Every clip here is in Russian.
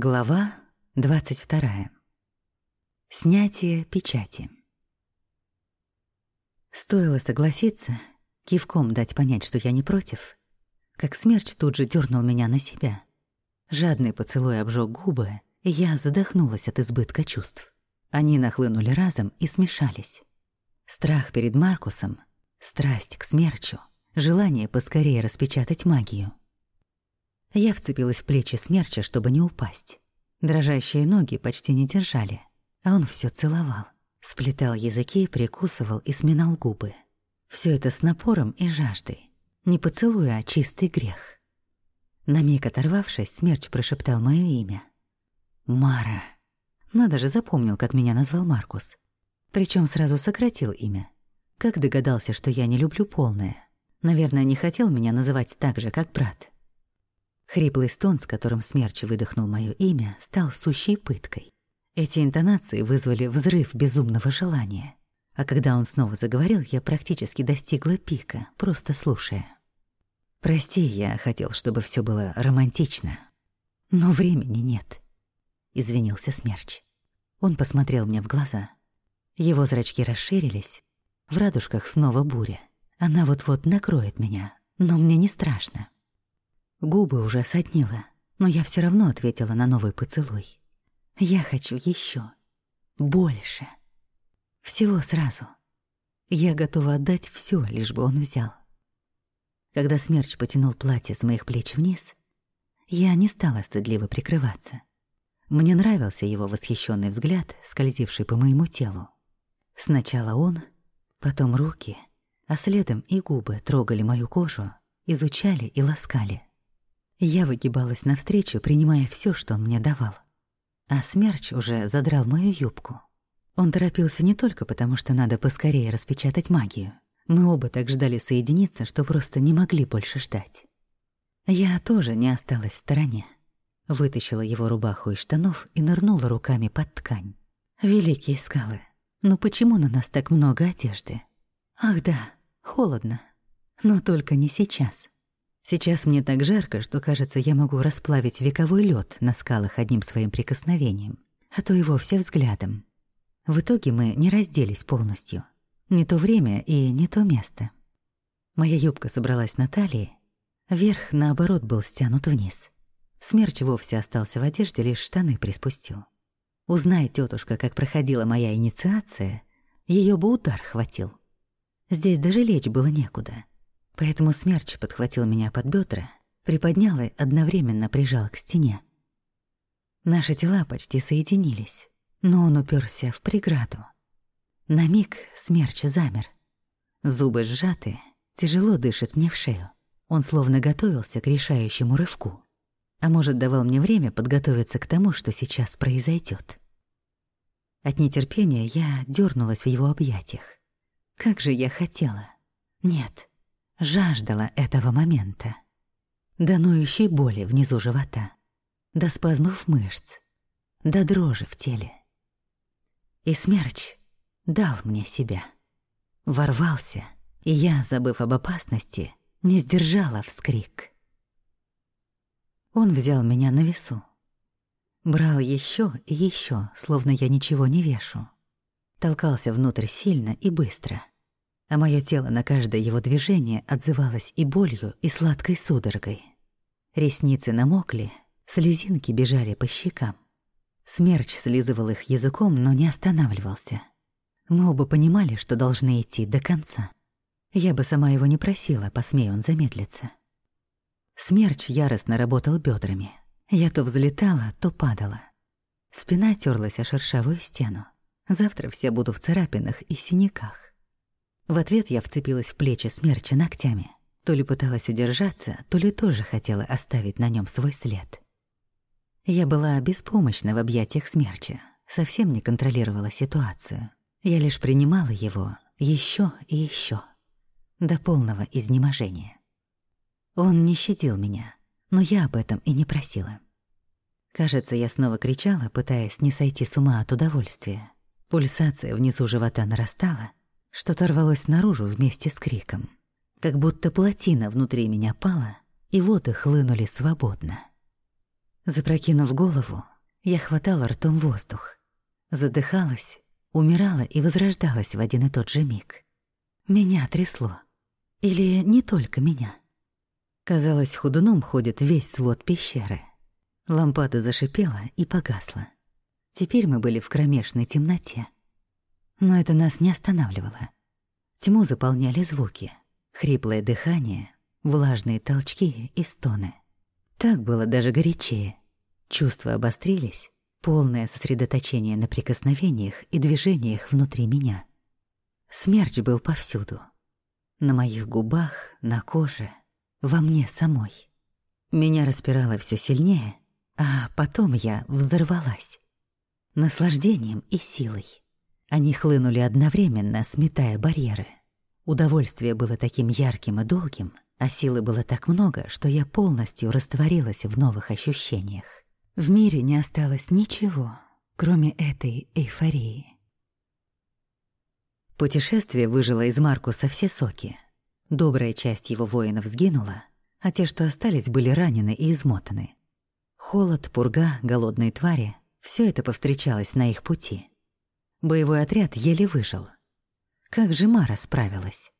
Глава 22. Снятие печати. Стоило согласиться, кивком дать понять, что я не против, как смерч тут же дернул меня на себя. Жадный поцелуй обжег губы, и я задохнулась от избытка чувств. Они нахлынули разом и смешались. Страх перед Маркусом, страсть к смерчу, желание поскорее распечатать магию — я вцепилась в плечи смерча, чтобы не упасть. Дрожащие ноги почти не держали, а он все целовал. Сплетал языки, прикусывал и сминал губы. Все это с напором и жаждой. Не поцелуя, а чистый грех. На миг оторвавшись, смерч прошептал мое имя. «Мара». Надо же, запомнил, как меня назвал Маркус. Причем сразу сократил имя. Как догадался, что я не люблю полное. Наверное, не хотел меня называть так же, как брат. Хриплый стон, с которым смерч выдохнул мое имя, стал сущей пыткой. Эти интонации вызвали взрыв безумного желания. А когда он снова заговорил, я практически достигла пика, просто слушая. «Прости, я хотел, чтобы все было романтично. Но времени нет», — извинился Смерч. Он посмотрел мне в глаза. Его зрачки расширились. В радужках снова буря. Она вот-вот накроет меня, но мне не страшно. Губы уже соднило, но я все равно ответила на новый поцелуй. Я хочу еще, больше. Всего сразу. Я готова отдать все, лишь бы он взял. Когда смерч потянул платье с моих плеч вниз, я не стала стыдливо прикрываться. Мне нравился его восхищенный взгляд, скользивший по моему телу. Сначала он, потом руки, а следом и губы трогали мою кожу, изучали и ласкали. Я выгибалась навстречу, принимая все, что он мне давал. А смерч уже задрал мою юбку. Он торопился не только потому, что надо поскорее распечатать магию. Мы оба так ждали соединиться, что просто не могли больше ждать. Я тоже не осталась в стороне. Вытащила его рубаху из штанов и нырнула руками под ткань. Великие скалы, ну почему на нас так много одежды? Ах да, холодно. Но только не сейчас. Сейчас мне так жарко, что, кажется, я могу расплавить вековой лед на скалах одним своим прикосновением, а то и вовсе взглядом. В итоге мы не разделись полностью. Не то время и не то место. Моя юбка собралась на талии, верх, наоборот, был стянут вниз. Смерч вовсе остался в одежде, лишь штаны приспустил. Узнай, тетушка, как проходила моя инициация, ее бы удар хватил. Здесь даже лечь было некуда — Поэтому смерч подхватил меня под бедра, приподнял и одновременно прижал к стене. Наши тела почти соединились, но он уперся в преграду. На миг смерч замер. Зубы сжаты, тяжело дышит мне в шею. Он словно готовился к решающему рывку. А может, давал мне время подготовиться к тому, что сейчас произойдет. От нетерпения я дернулась в его объятиях. Как же я хотела. Нет, жаждала этого момента. До ноющей боли внизу живота, до спазмов мышц, до дрожи в теле. И смерч дал мне себя. Ворвался, и я, забыв об опасности, не сдержала вскрик. Он взял меня на весу. Брал еще и еще, словно я ничего не вешу. Толкался внутрь сильно и быстро — а мое тело на каждое его движение отзывалось и болью, и сладкой судорогой. Ресницы намокли, слезинки бежали по щекам. Смерч слизывал их языком, но не останавливался. Мы оба понимали, что должны идти до конца. Я бы сама его не просила, посмея он замедлиться. Смерч яростно работал бедрами. Я то взлетала, то падала. Спина терлась о шершавую стену. Завтра все буду в царапинах и синяках. В ответ я вцепилась в плечи смерча ногтями. То ли пыталась удержаться, то ли тоже хотела оставить на нем свой след. Я была беспомощна в объятиях смерча, совсем не контролировала ситуацию. Я лишь принимала его еще и еще до полного изнеможения. Он не щадил меня, но я об этом и не просила. Кажется, я снова кричала, пытаясь не сойти с ума от удовольствия. Пульсация внизу живота нарастала, что-то рвалось наружу вместе с криком. Как будто плотина внутри меня пала, и воды хлынули свободно. Запрокинув голову, я хватала ртом воздух. Задыхалась, умирала и возрождалась в один и тот же миг. Меня трясло. Или не только меня. Казалось, худуном ходит весь свод пещеры. Лампада зашипела и погасла. Теперь мы были в кромешной темноте. Но это нас не останавливало. Тьму заполняли звуки. Хриплое дыхание, влажные толчки и стоны. Так было даже горячее. Чувства обострились, полное сосредоточение на прикосновениях и движениях внутри меня. Смерч был повсюду. На моих губах, на коже, во мне самой. Меня распирало все сильнее, а потом я взорвалась. Наслаждением и силой. Они хлынули одновременно, сметая барьеры. Удовольствие было таким ярким и долгим, а силы было так много, что я полностью растворилась в новых ощущениях. В мире не осталось ничего, кроме этой эйфории. Путешествие выжило из Маркуса все соки. Добрая часть его воинов сгинула, а те, что остались, были ранены и измотаны. Холод, пурга, голодные твари — все это повстречалось на их пути. Боевой отряд еле выжил. Как же Мара справилась?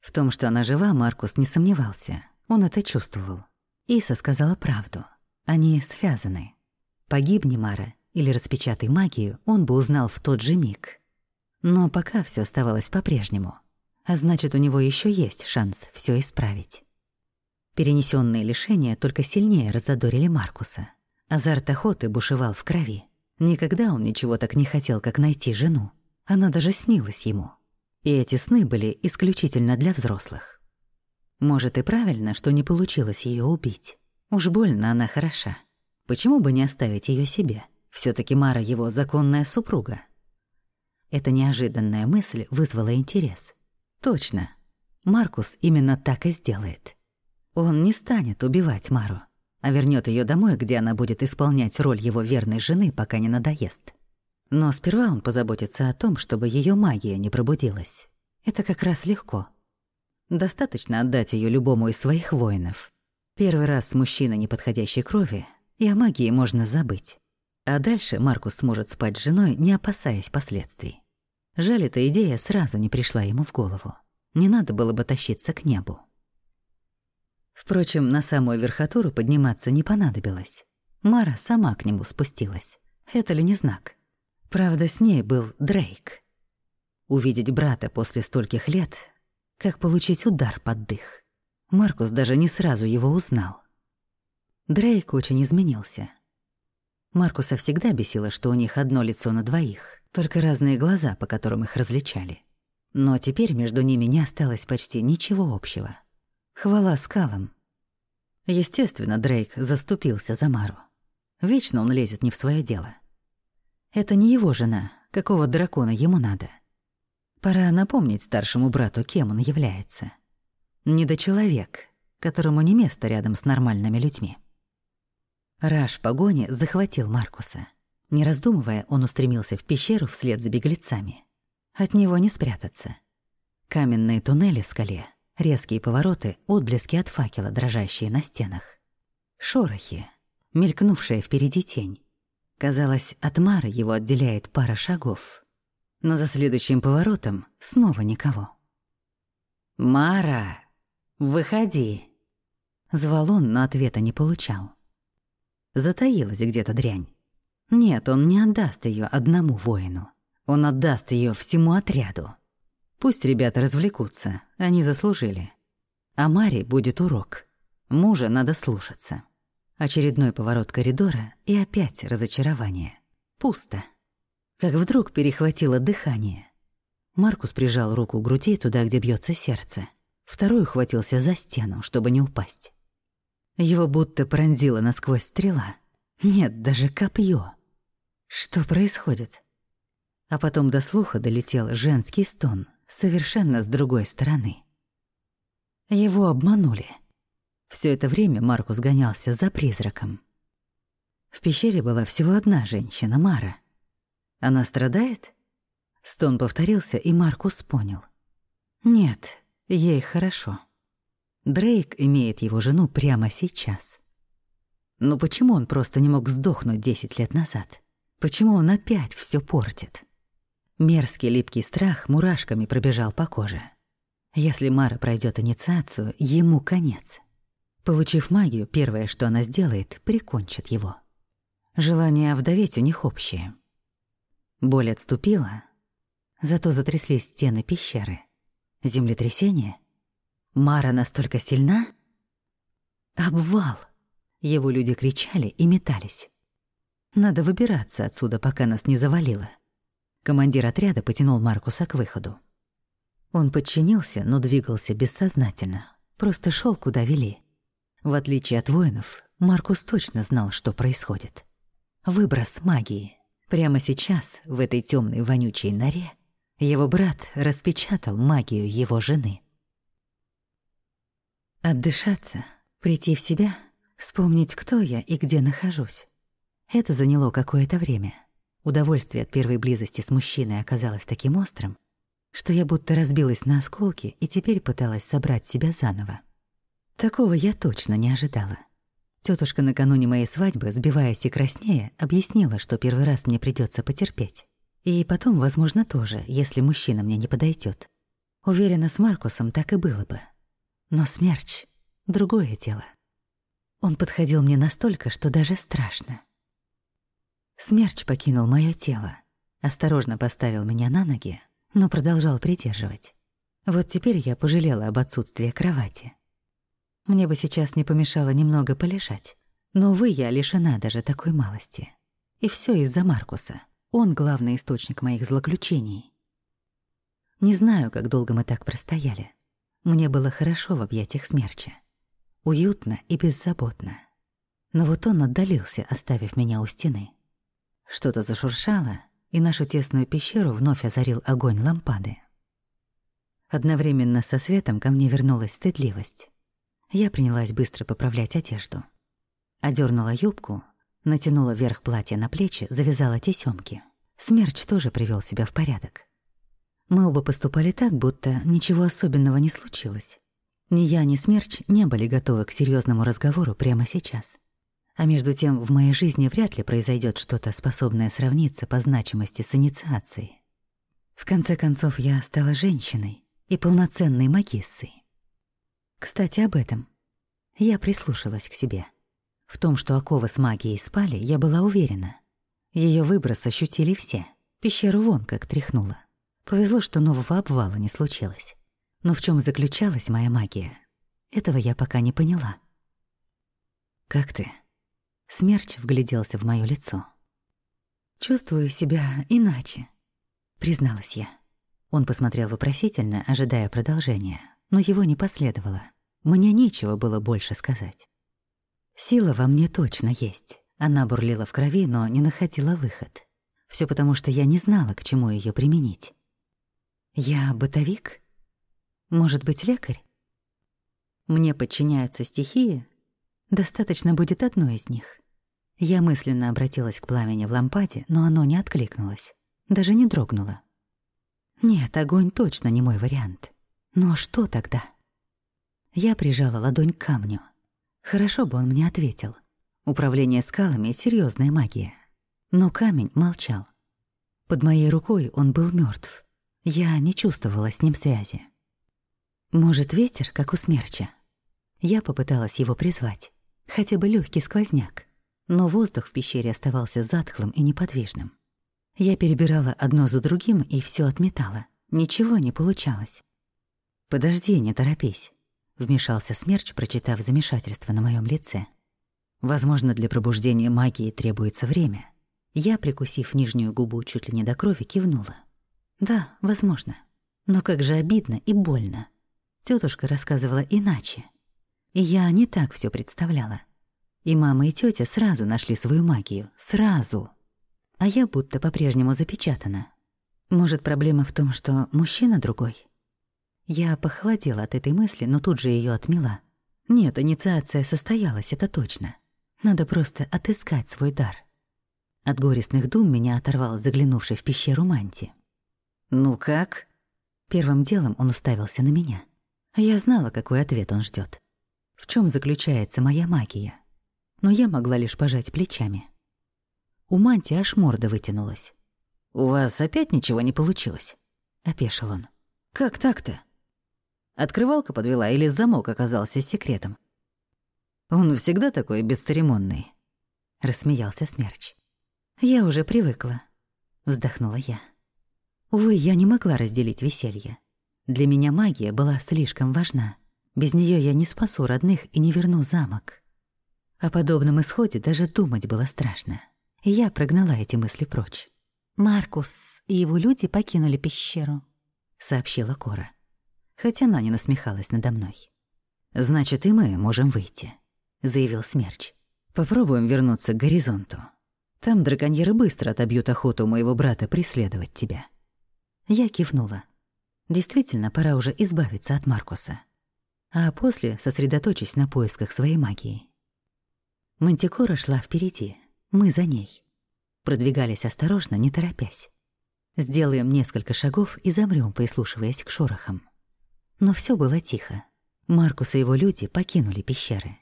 В том, что она жива, Маркус не сомневался. Он это чувствовал. Иса сказала правду. Они связаны. Погибни Мара или распечатай магию, он бы узнал в тот же миг. Но пока все оставалось по-прежнему. А значит, у него еще есть шанс все исправить. Перенесенные лишения только сильнее разодорили Маркуса. Азарт охоты бушевал в крови. Никогда он ничего так не хотел, как найти жену. Она даже снилась ему. И эти сны были исключительно для взрослых. Может, и правильно, что не получилось ее убить. Уж больно она хороша. Почему бы не оставить ее себе? все таки Мара его законная супруга. Эта неожиданная мысль вызвала интерес. Точно. Маркус именно так и сделает. Он не станет убивать Мару, а вернет ее домой, где она будет исполнять роль его верной жены, пока не надоест. Но сперва он позаботится о том, чтобы ее магия не пробудилась. Это как раз легко. Достаточно отдать ее любому из своих воинов. Первый раз мужчина неподходящей крови, и о магии можно забыть. А дальше Маркус сможет спать с женой, не опасаясь последствий. Жаль, эта идея сразу не пришла ему в голову. Не надо было бы тащиться к небу. Впрочем, на самую верхотуру подниматься не понадобилось. Мара сама к нему спустилась. Это ли не знак? Правда, с ней был Дрейк. Увидеть брата после стольких лет, как получить удар под дых. Маркус даже не сразу его узнал. Дрейк очень изменился. Маркуса всегда бесило, что у них одно лицо на двоих, только разные глаза, по которым их различали. Но теперь между ними не осталось почти ничего общего. Хвала скалам. Естественно, Дрейк заступился за Мару. Вечно он лезет не в свое дело. Это не его жена, какого дракона ему надо. Пора напомнить старшему брату, кем он является. Недочеловек, которому не место рядом с нормальными людьми. Раш погони захватил Маркуса. Не раздумывая, он устремился в пещеру вслед за беглецами. От него не спрятаться. Каменные туннели в скале, резкие повороты, отблески от факела, дрожащие на стенах. Шорохи, мелькнувшая впереди тень. Казалось, от Мары его отделяет пара шагов. Но за следующим поворотом снова никого. «Мара, выходи!» Звал он, но ответа не получал. Затаилась где-то дрянь. Нет, он не отдаст ее одному воину. Он отдаст ее всему отряду. Пусть ребята развлекутся, они заслужили. А Маре будет урок. Мужа надо слушаться. Очередной поворот коридора и опять разочарование. Пусто. Как вдруг перехватило дыхание. Маркус прижал руку к груди туда, где бьется сердце. Второй ухватился за стену, чтобы не упасть. Его будто пронзила насквозь стрела. Нет, даже копье. Что происходит? А потом до слуха долетел женский стон, совершенно с другой стороны. Его обманули. Все это время Маркус гонялся за призраком. В пещере была всего одна женщина, Мара. Она страдает? Стон повторился, и Маркус понял. Нет, ей хорошо. Дрейк имеет его жену прямо сейчас. Но почему он просто не мог сдохнуть десять лет назад? Почему он опять все портит? Мерзкий липкий страх мурашками пробежал по коже. Если Мара пройдет инициацию, ему конец. Получив магию, первое, что она сделает, прикончит его. Желание овдоветь у них общее. Боль отступила, зато затряслись стены пещеры. Землетрясение? Мара настолько сильна? Обвал! Его люди кричали и метались. Надо выбираться отсюда, пока нас не завалило. Командир отряда потянул Маркуса к выходу. Он подчинился, но двигался бессознательно. Просто шел, куда вели. В отличие от воинов, Маркус точно знал, что происходит. Выброс магии. Прямо сейчас, в этой темной вонючей норе, его брат распечатал магию его жены. Отдышаться, прийти в себя, вспомнить, кто я и где нахожусь. Это заняло какое-то время. Удовольствие от первой близости с мужчиной оказалось таким острым, что я будто разбилась на осколки и теперь пыталась собрать себя заново. Такого я точно не ожидала. Тетушка накануне моей свадьбы, сбиваясь и краснея, объяснила, что первый раз мне придется потерпеть. И потом, возможно, тоже, если мужчина мне не подойдет. Уверена, с Маркусом так и было бы. Но смерч — другое дело. Он подходил мне настолько, что даже страшно. Смерч покинул моё тело, осторожно поставил меня на ноги, но продолжал придерживать. Вот теперь я пожалела об отсутствии кровати. Мне бы сейчас не помешало немного полежать, но, увы, я лишена даже такой малости. И всё из-за Маркуса. Он главный источник моих злоключений. Не знаю, как долго мы так простояли. Мне было хорошо в объятиях смерча. Уютно и беззаботно. Но вот он отдалился, оставив меня у стены. Что-то зашуршало, и нашу тесную пещеру вновь озарил огонь лампады. Одновременно со светом ко мне вернулась стыдливость. Я принялась быстро поправлять одежду. Одернула юбку, натянула верх платья на плечи, завязала тесёмки. Смерч тоже привел себя в порядок. Мы оба поступали так, будто ничего особенного не случилось. Ни я, ни Смерч не были готовы к серьезному разговору прямо сейчас. А между тем в моей жизни вряд ли произойдет что-то, способное сравниться по значимости с инициацией. В конце концов, я стала женщиной и полноценной магиссой. Кстати, об этом. Я прислушалась к себе. В том, что оковы с магией спали, я была уверена. Ее выброс ощутили все. Пещеру вон как тряхнула. Повезло, что нового обвала не случилось. Но в чем заключалась моя магия? Этого я пока не поняла. «Как ты?» Смерч вгляделся в моё лицо. «Чувствую себя иначе», — призналась я. Он посмотрел вопросительно, ожидая продолжения, но его не последовало. Мне нечего было больше сказать. Сила во мне точно есть. Она бурлила в крови, но не находила выход. Всё потому, что я не знала, к чему её применить. Я бытовик? Может быть, лекарь? Мне подчиняются стихии? Достаточно будет одной из них. Я мысленно обратилась к пламени в лампаде, но оно не откликнулось, даже не дрогнуло. Нет, огонь точно не мой вариант. Но что тогда? Я прижала ладонь к камню. Хорошо бы он мне ответил. Управление скалами — серьезная магия. Но камень молчал. Под моей рукой он был мертв. Я не чувствовала с ним связи. Может, ветер, как у смерча? Я попыталась его призвать. Хотя бы легкий сквозняк но воздух в пещере оставался затхлым и неподвижным. Я перебирала одно за другим и все отметала. Ничего не получалось. «Подожди, не торопись», — вмешался Смерч, прочитав замешательство на моем лице. «Возможно, для пробуждения магии требуется время». Я, прикусив нижнюю губу чуть ли не до крови, кивнула. «Да, возможно. Но как же обидно и больно. Тетушка рассказывала иначе. И я не так все представляла. И мама, и тетя сразу нашли свою магию. Сразу. А я будто по-прежнему запечатана. Может, проблема в том, что мужчина другой? Я похолодела от этой мысли, но тут же ее отмела. Нет, инициация состоялась, это точно. Надо просто отыскать свой дар. От горестных дум меня оторвал заглянувший в пещеру Манти. «Ну как?» Первым делом он уставился на меня. Я знала, какой ответ он ждет. В чем заключается моя магия? Но я могла лишь пожать плечами. У Манти аж морда вытянулась. «У вас опять ничего не получилось?» — опешил он. «Как так-то?» Открывалка подвела или замок оказался секретом? «Он всегда такой бесцеремонный», — рассмеялся Смерч. «Я уже привыкла», — вздохнула я. Увы, я не могла разделить веселье. Для меня магия была слишком важна. Без нее я не спасу родных и не верну замок. О подобном исходе даже думать было страшно. Я прогнала эти мысли прочь. «Маркус и его люди покинули пещеру», — сообщила Кора. Хотя она не насмехалась надо мной. «Значит, и мы можем выйти», — заявил Смерч. «Попробуем вернуться к горизонту. Там драконьеры быстро отобьют охоту моего брата преследовать тебя». Я кивнула. Действительно, пора уже избавиться от Маркуса. А после сосредоточусь на поисках своей магии. Мантикора шла впереди, мы за ней. Продвигались осторожно, не торопясь. Сделаем несколько шагов и замрём, прислушиваясь к шорохам. Но всё было тихо. Маркус и его люди покинули пещеры.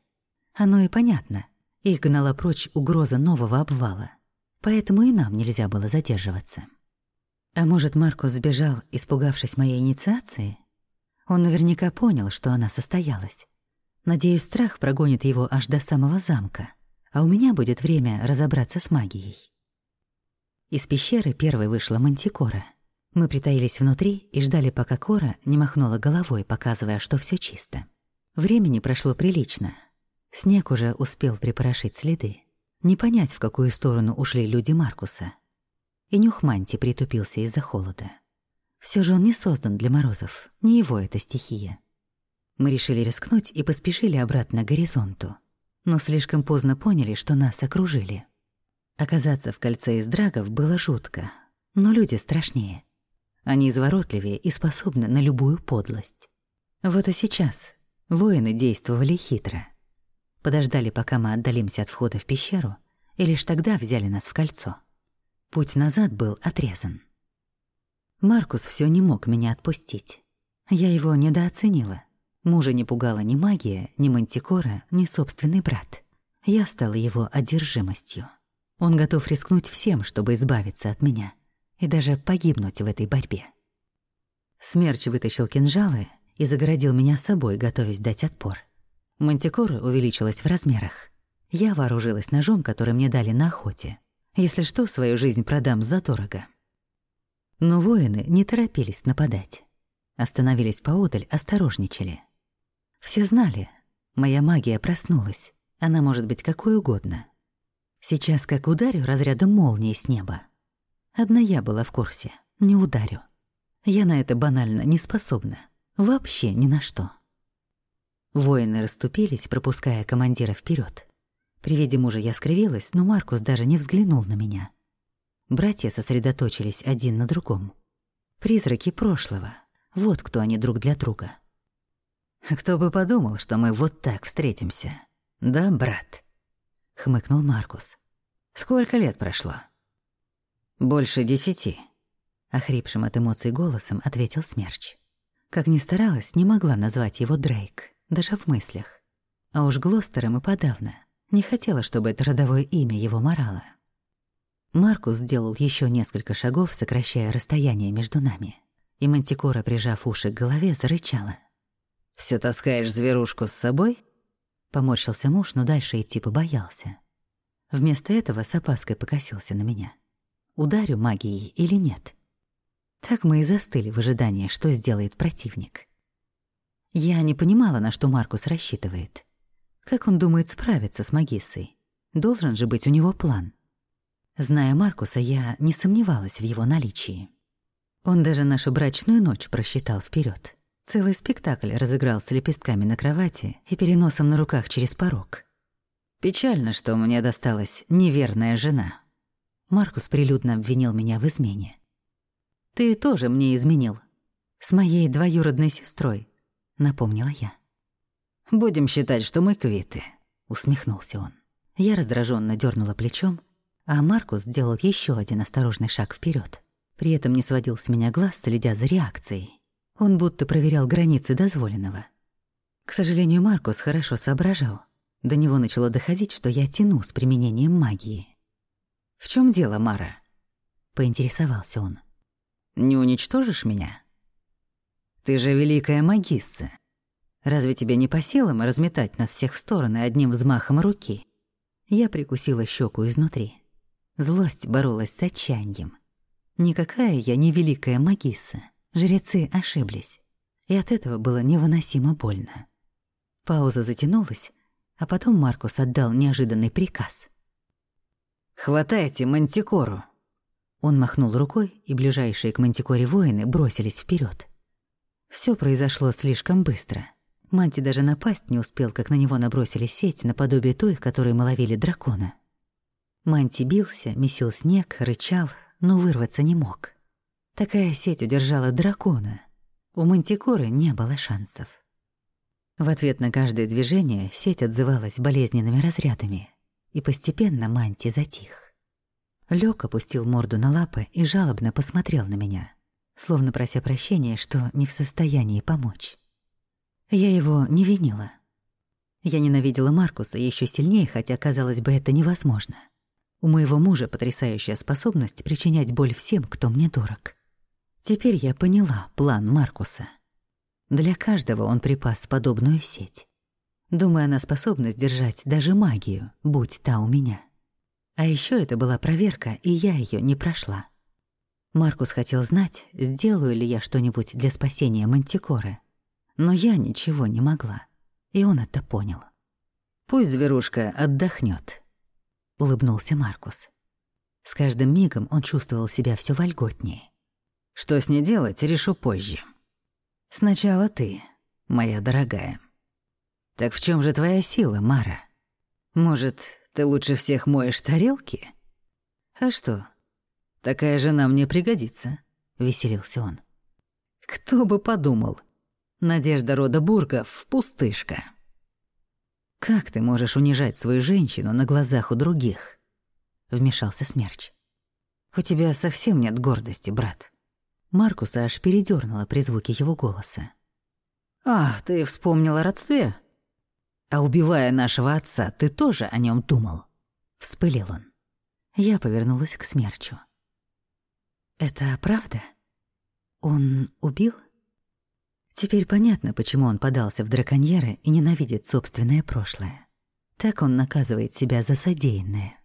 Оно и понятно. Их гнала прочь угроза нового обвала. Поэтому и нам нельзя было задерживаться. А может, Маркус сбежал, испугавшись моей инициации? Он наверняка понял, что она состоялась. Надеюсь, страх прогонит его аж до самого замка, а у меня будет время разобраться с магией. Из пещеры первой вышла Мантикора. Мы притаились внутри и ждали, пока Кора не махнула головой, показывая, что все чисто. Времени прошло прилично. Снег уже успел припорошить следы. Не понять, в какую сторону ушли люди Маркуса — и нюх манти притупился из-за холода. Все же он не создан для морозов, не его эта стихия. Мы решили рискнуть и поспешили обратно к горизонту, но слишком поздно поняли, что нас окружили. Оказаться в кольце из драгов было жутко, но люди страшнее. Они изворотливее и способны на любую подлость. Вот и сейчас воины действовали хитро. Подождали, пока мы отдалимся от входа в пещеру, и лишь тогда взяли нас в кольцо. Путь назад был отрезан. Маркус все не мог меня отпустить. Я его недооценила. Мужа не пугала ни магия, ни мантикора, ни собственный брат. Я стала его одержимостью. Он готов рискнуть всем, чтобы избавиться от меня, и даже погибнуть в этой борьбе. Смерч вытащил кинжалы и загородил меня собой, готовясь дать отпор. Мантикора увеличилась в размерах. Я вооружилась ножом, который мне дали на охоте. Если что, свою жизнь продам задорого. Но воины не торопились нападать. Остановились поодаль, осторожничали. Все знали, моя магия проснулась. Она может быть какой угодно. Сейчас как ударю разрядом молнии с неба. Одна я была в курсе, не ударю. Я на это банально не способна. Вообще ни на что. Воины расступились, пропуская командира вперед. При виде мужа я скривилась, но Маркус даже не взглянул на меня. Братья сосредоточились один на другом. Призраки прошлого. Вот кто они друг для друга. «Кто бы подумал, что мы вот так встретимся. Да, брат?» — хмыкнул Маркус. «Сколько лет прошло?» «Больше десяти», — охрипшим от эмоций голосом ответил Смерч. Как ни старалась, не могла назвать его Дрейк, даже в мыслях. А уж Глостером и подавно — не хотела, чтобы это родовое имя его морало. Маркус сделал еще несколько шагов, сокращая расстояние между нами. И Мантикора, прижав уши к голове, зарычала. «Всё таскаешь зверушку с собой?» Поморщился муж, но дальше идти побоялся. Вместо этого с опаской покосился на меня. Ударю магией или нет? Так мы и застыли в ожидании, что сделает противник. Я не понимала, на что Маркус рассчитывает. Как он думает справиться с Магиссой? Должен же быть у него план. Зная Маркуса, я не сомневалась в его наличии. Он даже нашу брачную ночь просчитал вперед. Целый спектакль разыграл с лепестками на кровати и переносом на руках через порог. Печально, что мне досталась неверная жена. Маркус прилюдно обвинил меня в измене. «Ты тоже мне изменил. С моей двоюродной сестрой», — напомнила я. «Будем считать, что мы квиты», — усмехнулся он. Я раздраженно дернула плечом, а Маркус сделал еще один осторожный шаг вперед. При этом не сводил с меня глаз, следя за реакцией. Он будто проверял границы дозволенного. К сожалению, Маркус хорошо соображал. До него начало доходить, что я тяну с применением магии. «В чем дело, Мара?» — поинтересовался он. «Не уничтожишь меня? Ты же великая магисса. Разве тебе не по силам разметать нас всех в стороны одним взмахом руки?» Я прикусила щеку изнутри. Злость боролась с отчаянием. Никакая я не великая магисса. Жрецы ошиблись. И от этого было невыносимо больно. Пауза затянулась, а потом Маркус отдал неожиданный приказ. «Хватайте мантикору!» Он махнул рукой, и ближайшие к мантикоре воины бросились вперед. Все произошло слишком быстро. Манти даже напасть не успел, как на него набросили сеть наподобие той, которой мы ловили дракона. Манти бился, месил снег, рычал, но вырваться не мог. Такая сеть удержала дракона. У мантикоры не было шансов. В ответ на каждое движение сеть отзывалась болезненными разрядами, и постепенно Манти затих. Лёк опустил морду на лапы и жалобно посмотрел на меня, словно прося прощения, что не в состоянии помочь. Я его не винила. Я ненавидела Маркуса еще сильнее, хотя, казалось бы, это невозможно. У моего мужа потрясающая способность причинять боль всем, кто мне дорог. Теперь я поняла план Маркуса. Для каждого он припас подобную сеть. Думаю, она способна сдержать даже магию, будь та у меня. А еще это была проверка, и я ее не прошла. Маркус хотел знать, сделаю ли я что-нибудь для спасения Мантикоры. Но я ничего не могла, и он это понял. Пусть зверушка отдохнет, — улыбнулся Маркус. С каждым мигом он чувствовал себя все вольготнее. «Что с ней делать, решу позже. Сначала ты, моя дорогая. Так в чем же твоя сила, Мара? Может, ты лучше всех моешь тарелки? А что, такая жена мне пригодится», — веселился он. «Кто бы подумал, надежда рода Бургов — пустышка». «Как ты можешь унижать свою женщину на глазах у других?» — вмешался Смерч. «У тебя совсем нет гордости, брат». Маркуса аж передёрнуло при звуке его голоса. «А, ты вспомнил о родстве? А убивая нашего отца, ты тоже о нем думал?» — вспылил он. Я повернулась к Смерчу. «Это правда? Он убил?» Теперь понятно, почему он подался в драконьеры и ненавидит собственное прошлое. Так он наказывает себя за содеянное.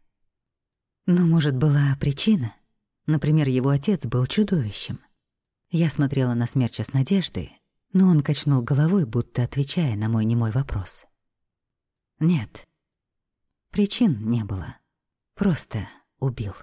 Но, может, была причина? Например, его отец был чудовищем. Я смотрела на смерча с надеждой, но он качнул головой, будто отвечая на мой немой вопрос. Нет, причин не было. Просто убил.